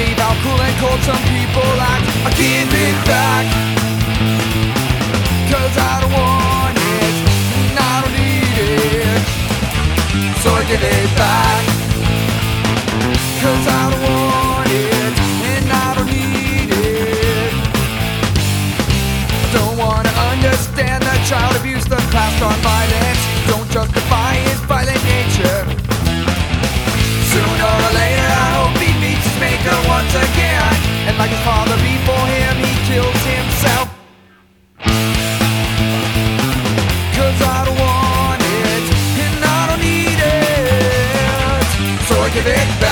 believe how cool and cold some people act I give it back. Cause I don't want it And I don't need it. So I give it back. Cause I don't want it And I don't need it. I don't wanna understand the child abuse, the past on violence Don't justify give it back.